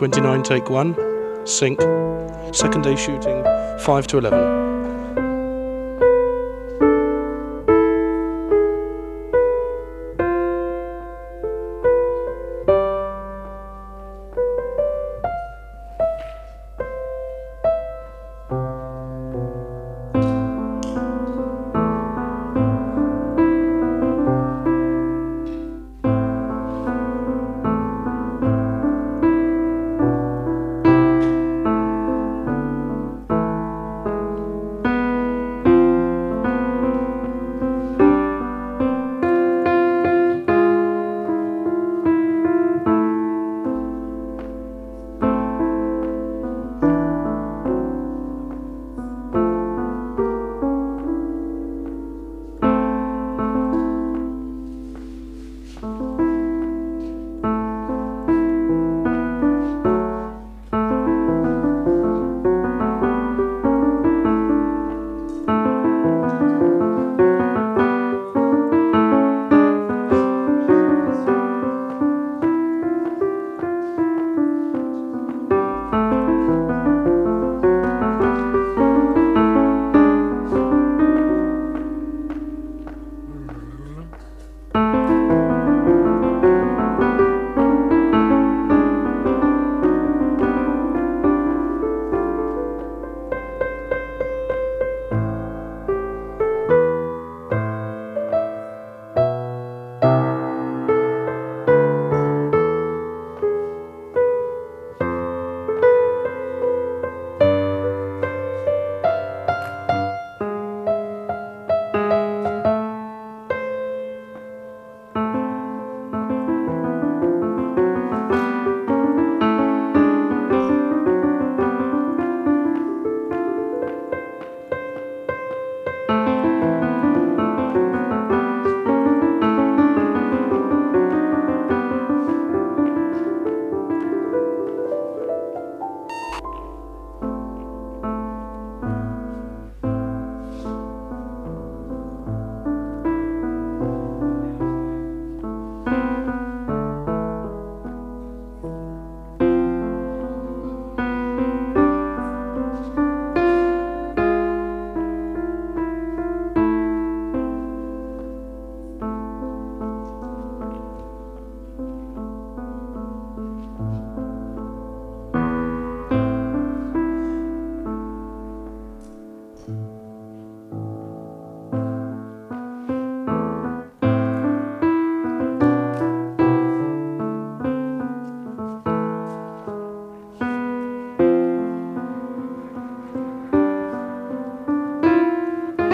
29 take 1, sink. Second day shooting, 5 to 11.